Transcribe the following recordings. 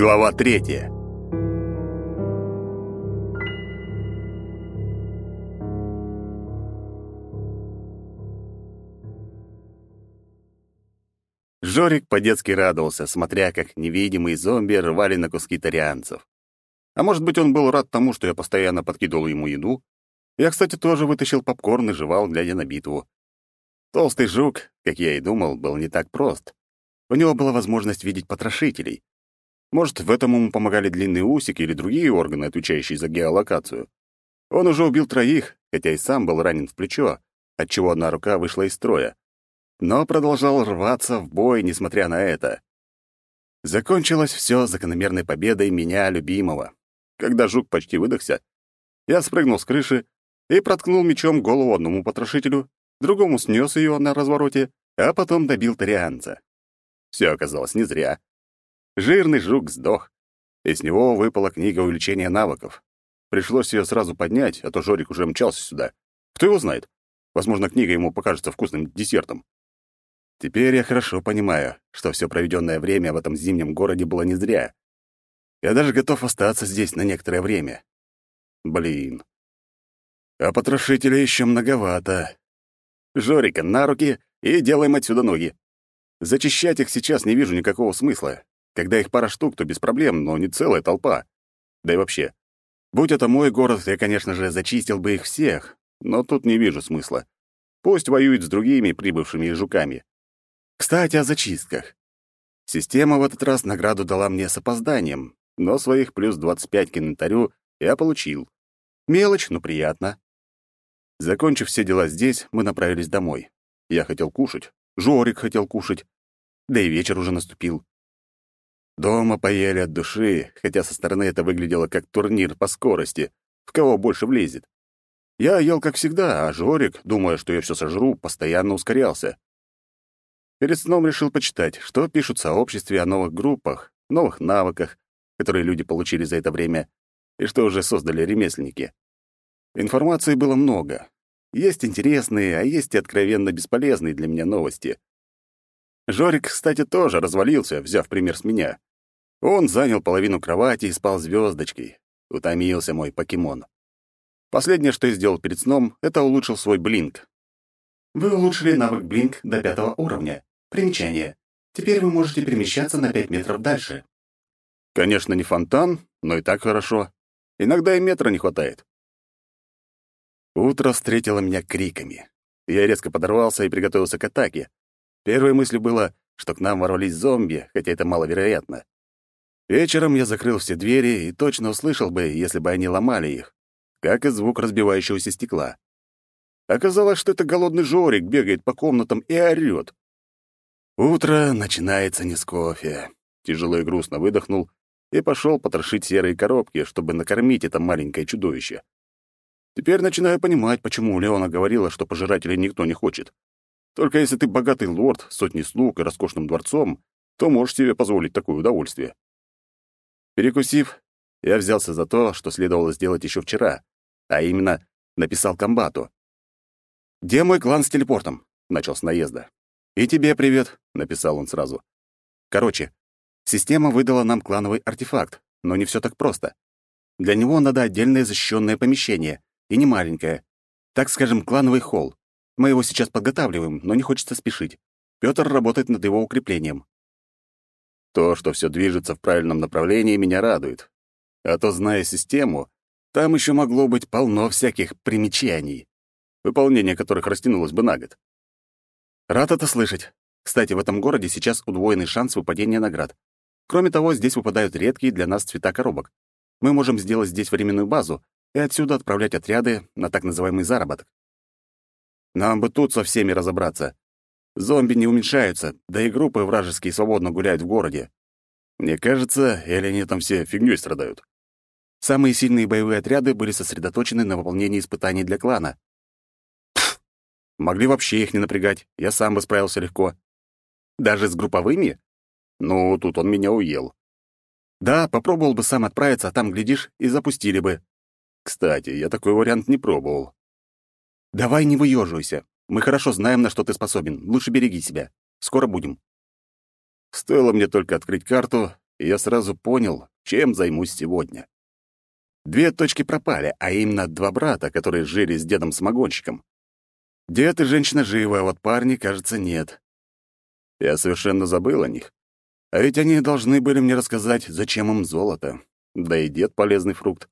Глава третья. Жорик по-детски радовался, смотря как невидимые зомби рвали на куски тарианцев. А может быть, он был рад тому, что я постоянно подкидывал ему еду? Я, кстати, тоже вытащил попкорн и жевал, глядя на битву. Толстый жук, как я и думал, был не так прост. У него была возможность видеть потрошителей. Может, в этом ему помогали длинные усики или другие органы, отвечающие за геолокацию. Он уже убил троих, хотя и сам был ранен в плечо, отчего одна рука вышла из строя. Но продолжал рваться в бой, несмотря на это. Закончилось все закономерной победой меня, любимого. Когда жук почти выдохся, я спрыгнул с крыши и проткнул мечом голову одному потрошителю, другому снес ее на развороте, а потом добил тарианца. Все оказалось не зря. Жирный жук сдох, и с него выпала книга увеличения навыков. Пришлось ее сразу поднять, а то Жорик уже мчался сюда. Кто его знает? Возможно, книга ему покажется вкусным десертом. Теперь я хорошо понимаю, что все проведенное время в этом зимнем городе было не зря. Я даже готов остаться здесь на некоторое время. Блин. А потрошителя еще многовато. Жорика на руки и делаем отсюда ноги. Зачищать их сейчас не вижу никакого смысла. Когда их пара штук, то без проблем, но не целая толпа. Да и вообще, будь это мой город, я, конечно же, зачистил бы их всех, но тут не вижу смысла. Пусть воюют с другими прибывшими жуками. Кстати, о зачистках. Система в этот раз награду дала мне с опозданием, но своих плюс 25 к инвентарю я получил. Мелочь, но приятно. Закончив все дела здесь, мы направились домой. Я хотел кушать, Жорик хотел кушать, да и вечер уже наступил. Дома поели от души, хотя со стороны это выглядело как турнир по скорости, в кого больше влезет. Я ел как всегда, а Жорик, думая, что я все сожру, постоянно ускорялся. Перед сном решил почитать, что пишут в сообществе о новых группах, новых навыках, которые люди получили за это время, и что уже создали ремесленники. Информации было много. Есть интересные, а есть и откровенно бесполезные для меня новости. Жорик, кстати, тоже развалился, взяв пример с меня. Он занял половину кровати и спал звездочкой. Утомился мой покемон. Последнее, что я сделал перед сном, это улучшил свой блинк. Вы улучшили навык блинк до пятого уровня. Примечание. Теперь вы можете перемещаться на пять метров дальше. Конечно, не фонтан, но и так хорошо. Иногда и метра не хватает. Утро встретило меня криками. Я резко подорвался и приготовился к атаке. Первой мыслью было, что к нам ворвались зомби, хотя это маловероятно. Вечером я закрыл все двери и точно услышал бы, если бы они ломали их, как и звук разбивающегося стекла. Оказалось, что это голодный Жорик бегает по комнатам и орёт. Утро начинается не с кофе. Тяжело и грустно выдохнул и пошел потрошить серые коробки, чтобы накормить это маленькое чудовище. Теперь начинаю понимать, почему Леона говорила, что пожирателей никто не хочет. Только если ты богатый лорд, сотни слуг и роскошным дворцом, то можешь себе позволить такое удовольствие. Перекусив, я взялся за то, что следовало сделать еще вчера, а именно написал комбату. «Где мой клан с телепортом?» — начал с наезда. «И тебе привет», — написал он сразу. «Короче, система выдала нам клановый артефакт, но не все так просто. Для него надо отдельное защищенное помещение, и не маленькое. Так скажем, клановый холл. Мы его сейчас подготавливаем, но не хочется спешить. Пётр работает над его укреплением. То, что все движется в правильном направлении, меня радует. А то, зная систему, там еще могло быть полно всяких примечаний, выполнение которых растянулось бы на год. Рад это слышать. Кстати, в этом городе сейчас удвоенный шанс выпадения наград. Кроме того, здесь выпадают редкие для нас цвета коробок. Мы можем сделать здесь временную базу и отсюда отправлять отряды на так называемый заработок. Нам бы тут со всеми разобраться, Зомби не уменьшаются, да и группы вражеские свободно гуляют в городе. Мне кажется, или они там все фигнёй страдают. Самые сильные боевые отряды были сосредоточены на выполнении испытаний для клана. Могли вообще их не напрягать, я сам бы справился легко. Даже с групповыми? Ну, тут он меня уел. Да, попробовал бы сам отправиться, а там, глядишь, и запустили бы. Кстати, я такой вариант не пробовал. Давай не выёживайся. Мы хорошо знаем, на что ты способен. Лучше береги себя. Скоро будем». Стоило мне только открыть карту, и я сразу понял, чем займусь сегодня. Две точки пропали, а именно два брата, которые жили с дедом-самогонщиком. Дед и женщина живы, а вот парни, кажется, нет. Я совершенно забыл о них. А ведь они должны были мне рассказать, зачем им золото. Да и дед — полезный фрукт.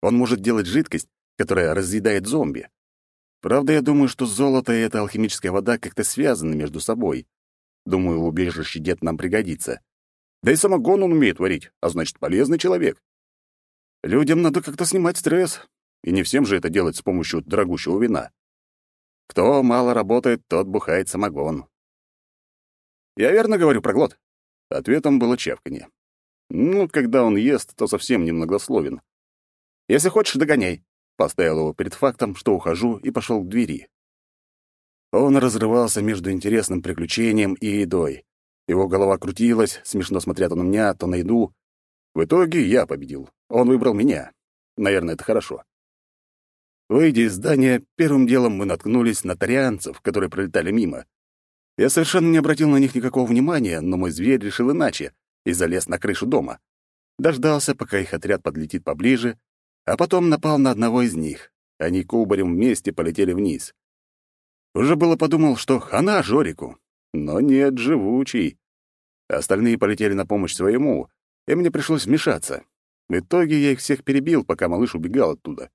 Он может делать жидкость, которая разъедает зомби. Правда, я думаю, что золото и эта алхимическая вода как-то связаны между собой. Думаю, в убежище дед нам пригодится. Да и самогон он умеет варить, а значит, полезный человек. Людям надо как-то снимать стресс, и не всем же это делать с помощью дорогущего вина. Кто мало работает, тот бухает самогон. Я верно говорю про глот? Ответом было чавканье. Ну, когда он ест, то совсем немногословен. Если хочешь, догоняй. Поставил его перед фактом, что ухожу, и пошел к двери. Он разрывался между интересным приключением и едой. Его голова крутилась, смешно смотря то на меня, то на еду. В итоге я победил. Он выбрал меня. Наверное, это хорошо. Выйдя из здания, первым делом мы наткнулись на тарианцев, которые пролетали мимо. Я совершенно не обратил на них никакого внимания, но мой зверь решил иначе и залез на крышу дома. Дождался, пока их отряд подлетит поближе, а потом напал на одного из них. Они кубарем вместе полетели вниз. Уже было подумал, что хана Жорику, но нет, живучий. Остальные полетели на помощь своему, и мне пришлось вмешаться. В итоге я их всех перебил, пока малыш убегал оттуда.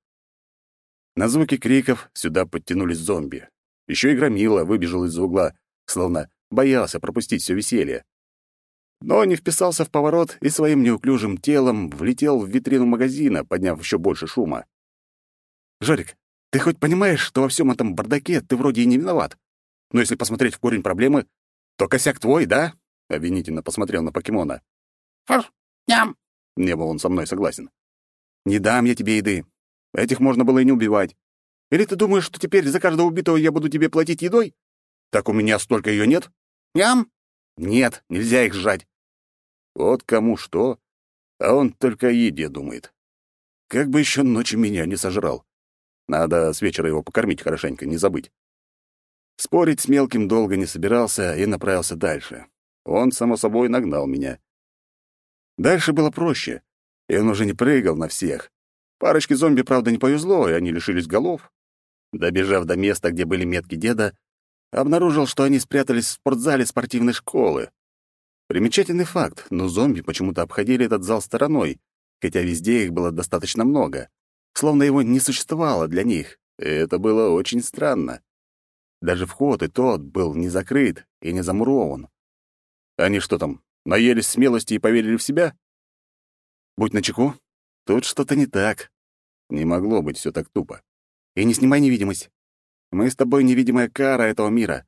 На звуки криков сюда подтянулись зомби. Еще и Громила выбежал из угла, словно боялся пропустить все веселье. Но не вписался в поворот и своим неуклюжим телом влетел в витрину магазина, подняв еще больше шума. «Жорик, ты хоть понимаешь, что во всем этом бардаке ты вроде и не виноват? Но если посмотреть в корень проблемы, то косяк твой, да?» — обвинительно посмотрел на покемона. «Фар, ням!» — не был он со мной согласен. «Не дам я тебе еды. Этих можно было и не убивать. Или ты думаешь, что теперь за каждого убитого я буду тебе платить едой? Так у меня столько ее нет?» «Ням!» «Нет, нельзя их сжать». Вот кому что, а он только о еде думает. Как бы еще ночью меня не сожрал. Надо с вечера его покормить хорошенько, не забыть. Спорить с мелким долго не собирался и направился дальше. Он, само собой, нагнал меня. Дальше было проще, и он уже не прыгал на всех. Парочке зомби, правда, не повезло, и они лишились голов. Добежав до места, где были метки деда, обнаружил, что они спрятались в спортзале спортивной школы. Примечательный факт, но зомби почему-то обходили этот зал стороной, хотя везде их было достаточно много словно его не существовало для них. И это было очень странно. Даже вход и тот был не закрыт и не замурован. Они что там, наелись смелости и поверили в себя? Будь начеку, тут что-то не так. Не могло быть все так тупо. И не снимай невидимость. Мы с тобой невидимая кара этого мира.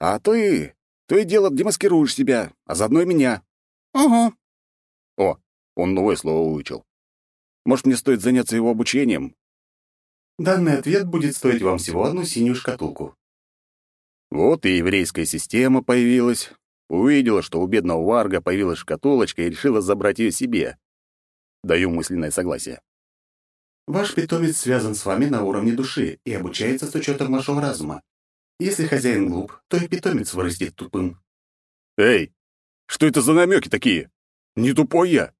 А и... То и дело демаскируешь себя, а заодно и меня. Угу. О, он новое слово выучил. Может, мне стоит заняться его обучением? Данный ответ будет стоить вам всего одну синюю шкатулку. Вот и еврейская система появилась. Увидела, что у бедного Варга появилась шкатулочка и решила забрать ее себе. Даю мысленное согласие. Ваш питомец связан с вами на уровне души и обучается с учетом вашего разума. Если хозяин глуп, то и питомец вырастет тупым. Эй, что это за намеки такие? Не тупой я.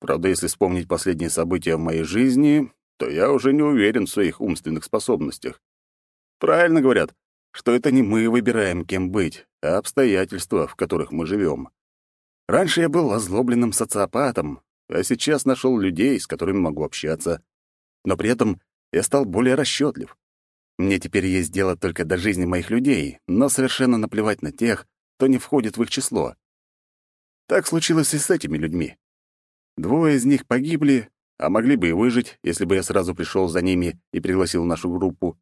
Правда, если вспомнить последние события в моей жизни, то я уже не уверен в своих умственных способностях. Правильно говорят, что это не мы выбираем, кем быть, а обстоятельства, в которых мы живем. Раньше я был озлобленным социопатом, а сейчас нашел людей, с которыми могу общаться. Но при этом я стал более расчетлив. Мне теперь есть дело только до жизни моих людей, но совершенно наплевать на тех, кто не входит в их число. Так случилось и с этими людьми. Двое из них погибли, а могли бы и выжить, если бы я сразу пришел за ними и пригласил нашу группу.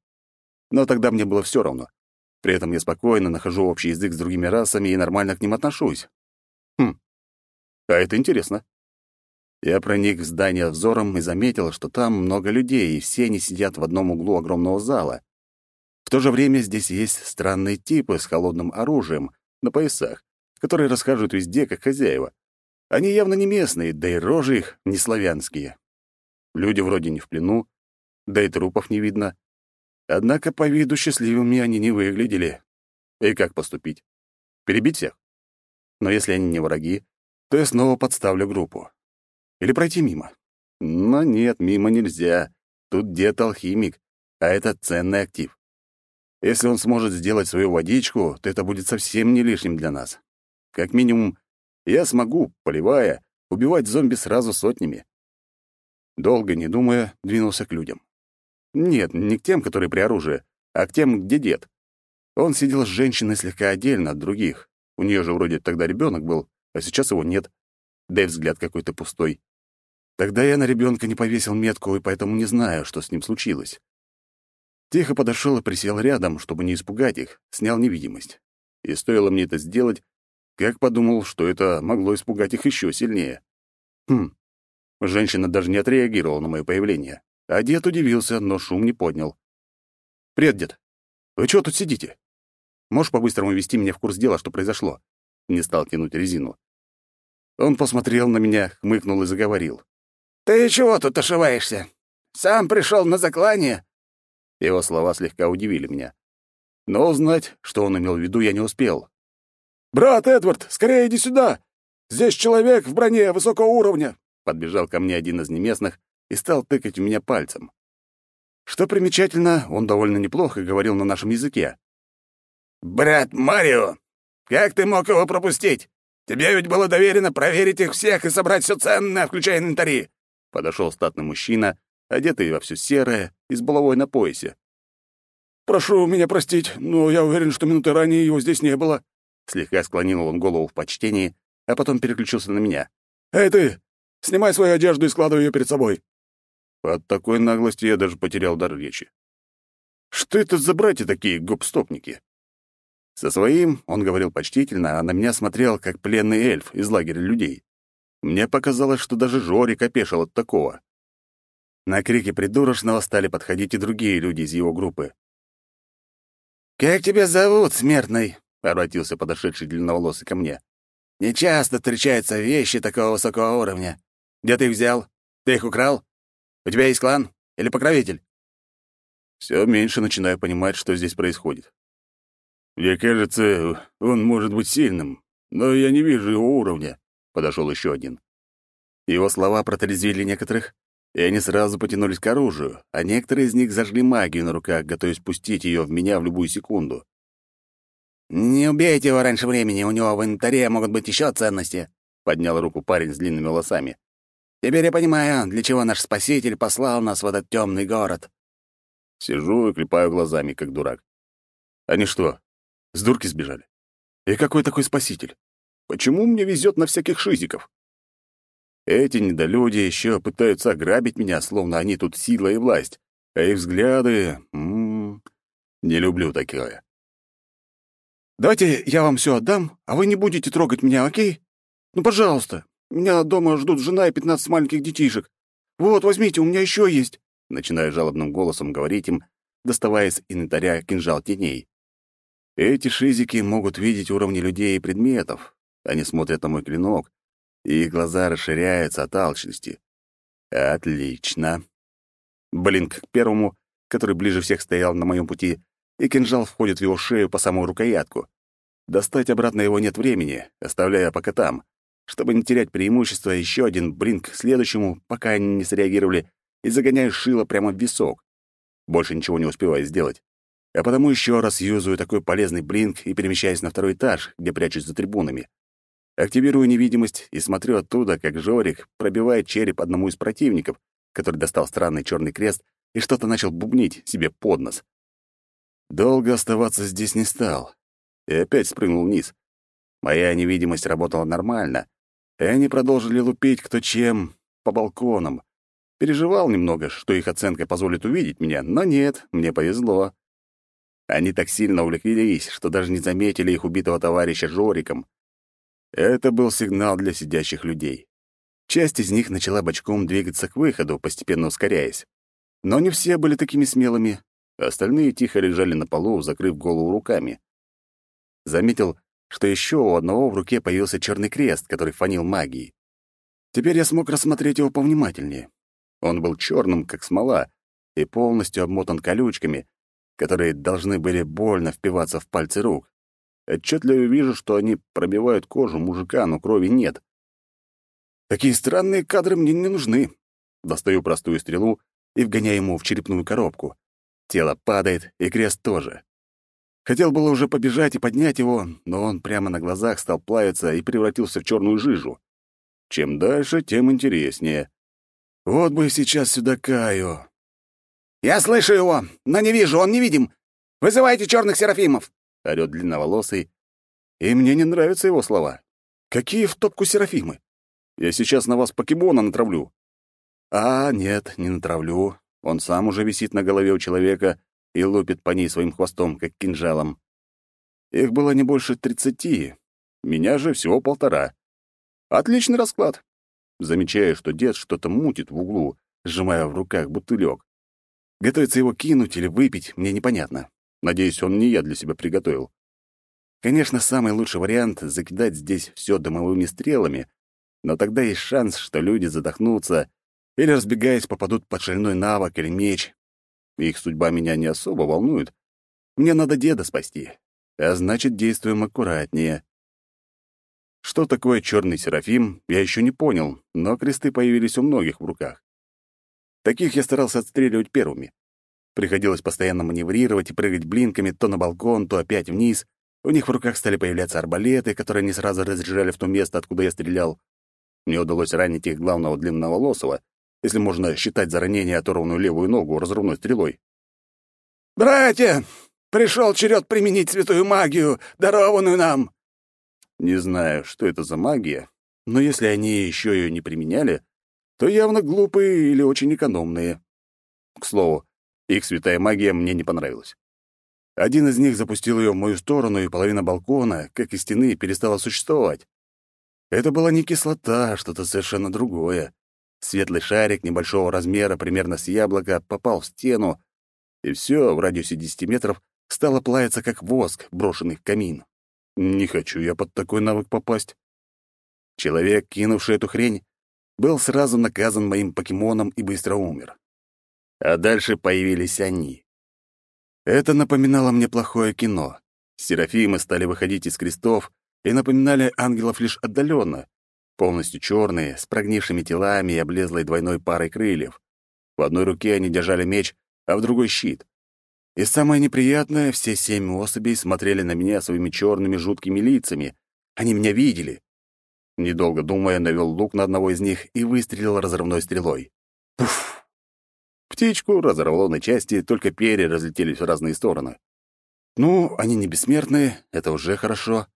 Но тогда мне было все равно. При этом я спокойно нахожу общий язык с другими расами и нормально к ним отношусь. Хм, а это интересно. Я проник в здание взором и заметил, что там много людей, и все они сидят в одном углу огромного зала. В то же время здесь есть странные типы с холодным оружием на поясах, которые расхаживают везде, как хозяева. Они явно не местные, да и рожи их не славянские. Люди вроде не в плену, да и трупов не видно. Однако по виду счастливыми они не выглядели. И как поступить? Перебить всех? Но если они не враги, то я снова подставлю группу. Или пройти мимо. Но нет, мимо нельзя. Тут дед алхимик, а это ценный актив. Если он сможет сделать свою водичку, то это будет совсем не лишним для нас. Как минимум, я смогу, поливая, убивать зомби сразу сотнями. Долго не думая, двинулся к людям. Нет, не к тем, которые при оружии, а к тем, где дед. Он сидел с женщиной слегка отдельно от других. У нее же вроде тогда ребенок был, а сейчас его нет. Да и взгляд какой-то пустой. Тогда я на ребенка не повесил метку, и поэтому не знаю, что с ним случилось. Тихо подошел и присел рядом, чтобы не испугать их, снял невидимость. И стоило мне это сделать, как подумал, что это могло испугать их еще сильнее. Хм. Женщина даже не отреагировала на мое появление. А дед удивился, но шум не поднял. «Привет, дед. Вы чего тут сидите? Можешь по-быстрому ввести меня в курс дела, что произошло?» Не стал тянуть резину. Он посмотрел на меня, хмыкнул и заговорил. «Ты чего тут ошиваешься? Сам пришел на заклание?» Его слова слегка удивили меня. Но узнать, что он имел в виду, я не успел. «Брат Эдвард, скорее иди сюда! Здесь человек в броне высокого уровня!» Подбежал ко мне один из неместных и стал тыкать в меня пальцем. Что примечательно, он довольно неплохо говорил на нашем языке. «Брат Марио, как ты мог его пропустить? Тебе ведь было доверено проверить их всех и собрать все ценное, включая инвентари!» Подошел статный мужчина, одетый во все серое и с булавой на поясе. «Прошу меня простить, но я уверен, что минуты ранее его здесь не было». Слегка склонил он голову в почтении, а потом переключился на меня. «Эй ты! Снимай свою одежду и складывай ее перед собой!» От такой наглости я даже потерял дар речи. Что это за братья такие гопстопники? Со своим он говорил почтительно, а на меня смотрел, как пленный эльф из лагеря людей. Мне показалось, что даже Жорик опешил от такого. На крики придурочного стали подходить и другие люди из его группы. «Как тебя зовут, смертный?» — обратился подошедший длинноволосый ко мне. «Не часто встречаются вещи такого высокого уровня. Где ты их взял? Ты их украл? У тебя есть клан? Или покровитель?» Все меньше начинаю понимать, что здесь происходит. Мне кажется, он может быть сильным, но я не вижу его уровня. Подошел еще один. Его слова протрезвили некоторых, и они сразу потянулись к оружию, а некоторые из них зажгли магию на руках, готовясь пустить ее в меня в любую секунду. «Не убейте его раньше времени, у него в инвентаре могут быть еще ценности», — поднял руку парень с длинными волосами. «Теперь я понимаю, для чего наш спаситель послал нас в этот темный город». Сижу и клепаю глазами, как дурак. Они что, с дурки сбежали? И какой такой спаситель? Почему мне везет на всяких шизиков? Эти недолюди еще пытаются ограбить меня, словно они тут сила и власть, а их взгляды... М -м, не люблю такое. «Давайте я вам все отдам, а вы не будете трогать меня, окей? Ну, пожалуйста. Меня дома ждут жена и пятнадцать маленьких детишек. Вот, возьмите, у меня еще есть», — начинаю жалобным голосом говорить им, доставая из инвентаря кинжал теней. Эти шизики могут видеть уровни людей и предметов. Они смотрят на мой клинок, и их глаза расширяются от алчности. Отлично. Блинк к первому, который ближе всех стоял на моем пути, и кинжал входит в его шею по самую рукоятку. Достать обратно его нет времени, оставляя пока там. Чтобы не терять преимущество, еще один блинк к следующему, пока они не среагировали, и загоняю шило прямо в висок. Больше ничего не успеваю сделать. А потому еще раз юзаю такой полезный блинк и перемещаюсь на второй этаж, где прячусь за трибунами. Активирую невидимость и смотрю оттуда, как Жорик пробивает череп одному из противников, который достал странный черный крест и что-то начал бубнить себе под нос. Долго оставаться здесь не стал. И опять спрыгнул вниз. Моя невидимость работала нормально, и они продолжили лупить кто чем по балконам. Переживал немного, что их оценка позволит увидеть меня, но нет, мне повезло. Они так сильно увлеклись, что даже не заметили их убитого товарища Жориком. Это был сигнал для сидящих людей. Часть из них начала бочком двигаться к выходу, постепенно ускоряясь. Но не все были такими смелыми. Остальные тихо лежали на полу, закрыв голову руками. Заметил, что еще у одного в руке появился черный крест, который фанил магией. Теперь я смог рассмотреть его повнимательнее. Он был черным, как смола, и полностью обмотан колючками, которые должны были больно впиваться в пальцы рук. Отчетливо вижу, что они пробивают кожу мужика, но крови нет. Такие странные кадры мне не нужны. Достаю простую стрелу и вгоняю ему в черепную коробку. Тело падает, и крест тоже. Хотел было уже побежать и поднять его, но он прямо на глазах стал плавиться и превратился в черную жижу. Чем дальше, тем интереснее. Вот бы сейчас сюда Каю. «Я слышу его, но не вижу, он невидим. Вызывайте черных серафимов!» — орёт длинноволосый. И мне не нравятся его слова. Какие в топку серафимы? Я сейчас на вас покемона натравлю. А, нет, не натравлю. Он сам уже висит на голове у человека и лупит по ней своим хвостом, как кинжалом. Их было не больше тридцати, меня же всего полтора. Отличный расклад. Замечаю, что дед что-то мутит в углу, сжимая в руках бутылек. Готовится его кинуть или выпить, мне непонятно. Надеюсь, он не я для себя приготовил. Конечно, самый лучший вариант — закидать здесь все дымовыми стрелами, но тогда есть шанс, что люди задохнутся или, разбегаясь, попадут под шальной навык или меч, их судьба меня не особо волнует. Мне надо деда спасти. А значит, действуем аккуратнее. Что такое черный серафим, я еще не понял, но кресты появились у многих в руках. Таких я старался отстреливать первыми. Приходилось постоянно маневрировать и прыгать блинками то на балкон, то опять вниз. У них в руках стали появляться арбалеты, которые не сразу разряжали в то место, откуда я стрелял. Мне удалось ранить их главного длинного лосова, если можно считать за ранение оторванную левую ногу разрывной стрелой. «Братья, пришел черед применить святую магию, дарованную нам!» Не знаю, что это за магия, но если они еще ее не применяли, то явно глупые или очень экономные. К слову, их святая магия мне не понравилась. Один из них запустил ее в мою сторону, и половина балкона, как и стены, перестала существовать. Это была не кислота, а что-то совершенно другое. Светлый шарик небольшого размера, примерно с яблоко, попал в стену, и все в радиусе 10 метров стало плавиться, как воск, брошенный в камин. Не хочу я под такой навык попасть. Человек, кинувший эту хрень, был сразу наказан моим покемоном и быстро умер. А дальше появились они. Это напоминало мне плохое кино. Серафимы стали выходить из крестов и напоминали ангелов лишь отдаленно, полностью черные, с прогнившими телами и облезлой двойной парой крыльев. В одной руке они держали меч, а в другой — щит. И самое неприятное, все семь особей смотрели на меня своими черными жуткими лицами. Они меня видели. Недолго думая, навел лук на одного из них и выстрелил разрывной стрелой. Пуф! Птичку разорвало на части, только перья разлетелись в разные стороны. Ну, они не бессмертные, это уже хорошо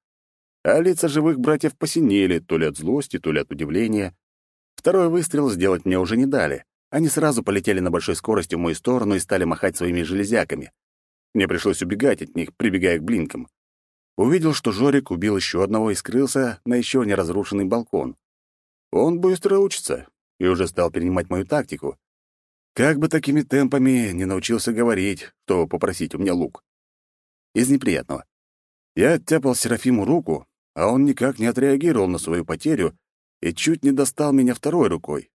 а лица живых братьев посинели то ли от злости, то ли от удивления. Второй выстрел сделать мне уже не дали. Они сразу полетели на большой скорости в мою сторону и стали махать своими железяками. Мне пришлось убегать от них, прибегая к блинкам. Увидел, что Жорик убил еще одного и скрылся на еще не разрушенный балкон. Он быстро учится и уже стал перенимать мою тактику. Как бы такими темпами не научился говорить, что попросить у меня лук. Из неприятного. Я оттяпал Серафиму руку, а он никак не отреагировал на свою потерю и чуть не достал меня второй рукой.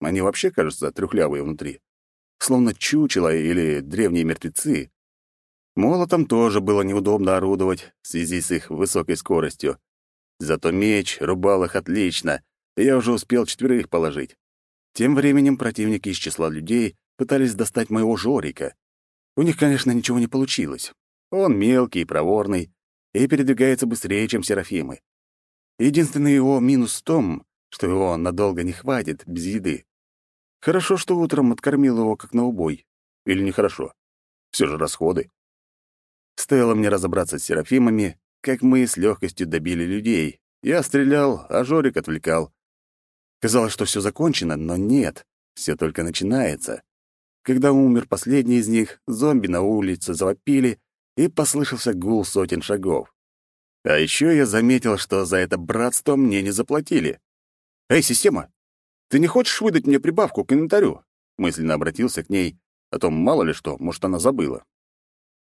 Они вообще кажутся трюхлявые внутри, словно чучело или древние мертвецы. Молотом тоже было неудобно орудовать в связи с их высокой скоростью. Зато меч рубал их отлично, и я уже успел четверых положить. Тем временем противники из числа людей пытались достать моего Жорика. У них, конечно, ничего не получилось. Он мелкий и проворный, и передвигается быстрее, чем Серафимы. Единственный его минус в том, что его надолго не хватит без еды. Хорошо, что утром откормил его как на убой. Или нехорошо. Все же расходы. Стоило мне разобраться с Серафимами, как мы с легкостью добили людей. Я стрелял, а Жорик отвлекал. Казалось, что все закончено, но нет, все только начинается. Когда умер последний из них, зомби на улице завопили, и послышался гул сотен шагов. А еще я заметил, что за это братство мне не заплатили. «Эй, система, ты не хочешь выдать мне прибавку к инвентарю?» Мысленно обратился к ней, а то мало ли что, может, она забыла.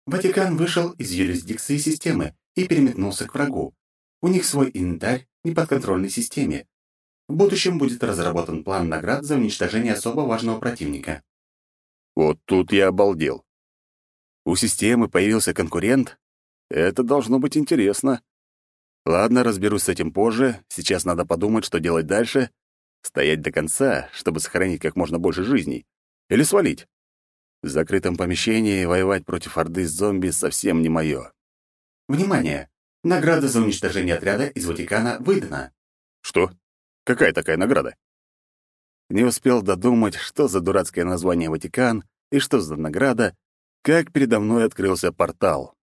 Ватикан вышел из юрисдикции системы и переметнулся к врагу. У них свой инвентарь неподконтрольной системе. В будущем будет разработан план наград за уничтожение особо важного противника. Вот тут я обалдел. У системы появился конкурент? Это должно быть интересно. Ладно, разберусь с этим позже. Сейчас надо подумать, что делать дальше. Стоять до конца, чтобы сохранить как можно больше жизней? Или свалить? В закрытом помещении воевать против орды зомби совсем не мое. Внимание! Награда за уничтожение отряда из Ватикана выдана. Что? Какая такая награда? Не успел додумать, что за дурацкое название Ватикан и что за награда, как передо мной открылся портал.